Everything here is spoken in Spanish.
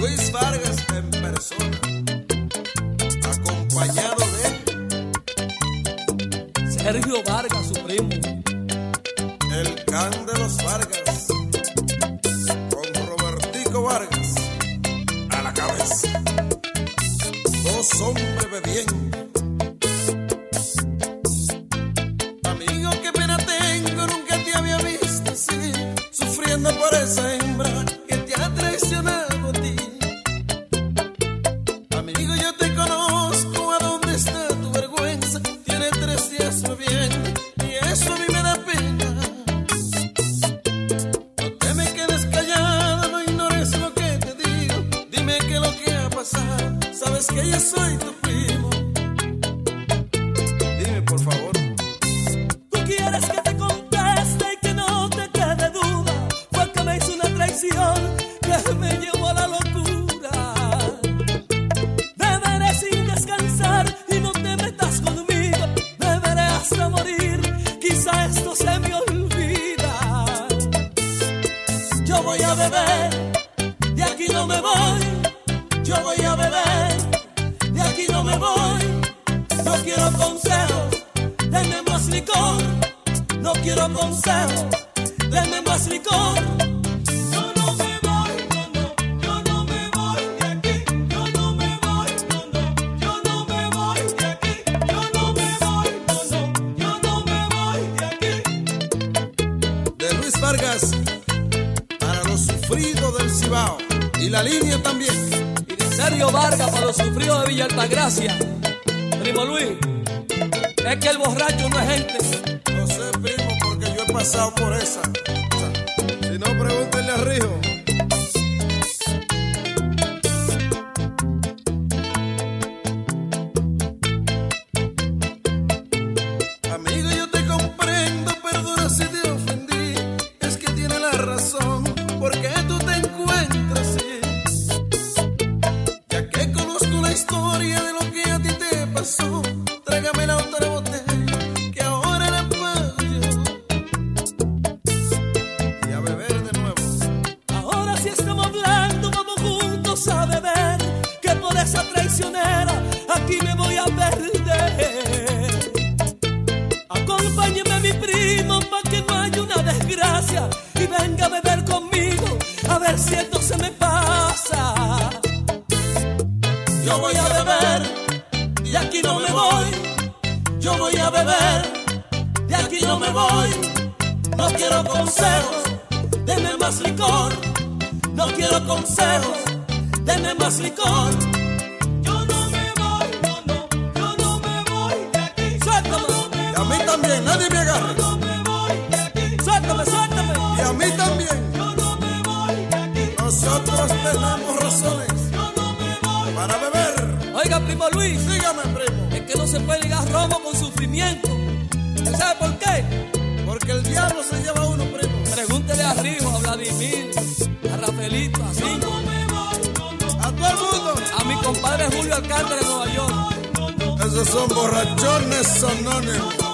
Luis Vargas en persona, acompañado de Sergio Vargas, su primo. el can de los Vargas, con Robertico Vargas a la cabeza. Dos hombres bebiendo. Amigo, qué pena tengo, nunca te había visto así, sufriendo por esa Es lo que ha. Sabes que yo soy tu primo. Dime, por favor. Tú quieres que te conteste y que no te quede duda. Fue que me hizo una traición que me llevó a la locura. Beberé sin descansar y no te metas conmigo. Beberé hasta morir, quizá esto se me olvida. Yo voy a beber, Yo voy a beber, de aquí no me voy. No quiero consejos, denme más licor. No quiero consejos, denme más licor. Yo no me voy, no, yo no me voy de aquí. Yo no me voy, no, yo no me voy de aquí. Yo no me voy, no, yo no me voy de aquí. De Luis Vargas para los sufridos del Cibao y la línea también. Sergio Vargas para los sufridos de Villa Altagracia. Primo Luis, es que el borracho no es gente. No sé, primo, porque yo he pasado por esa. Si no, pregúntenle a Rijo. Amigo, yo te comprendo, perdona si te ofendí. Es que tiene la razón, historia de lo que a ti te pasó, tráigame la otra botella, que ahora la pago. Y a beber de nuevo. Ahora sí estamos hablando, vamos juntos a beber. Que por esa traicionera aquí me voy a perder. Acompáñeme mi primo Yo voy a beber, de aquí no me voy. Yo voy a beber, de aquí no me voy. No quiero consejos, denme más licor. No quiero consejos, denme más licor. Yo no me voy, no, no, yo no me voy de aquí. Suéltame, Y a mí también, nadie me agarre. no me voy de aquí. Suéltame, suéltame. Y a mí también. Yo no me voy de aquí. Nosotros tenemos razones para beber. Oiga, primo Luis, Dígame, primo. es que no se puede ligar romo con sufrimiento. ¿Usted sabe por qué? Porque el diablo se lleva a uno, primo. Pregúntele a Rijo, a Vladimir, a Rafaelito, a Cinco, A todo el mundo. a mi compadre Julio Alcántara de Nueva York. Esos son borrachones anónimos.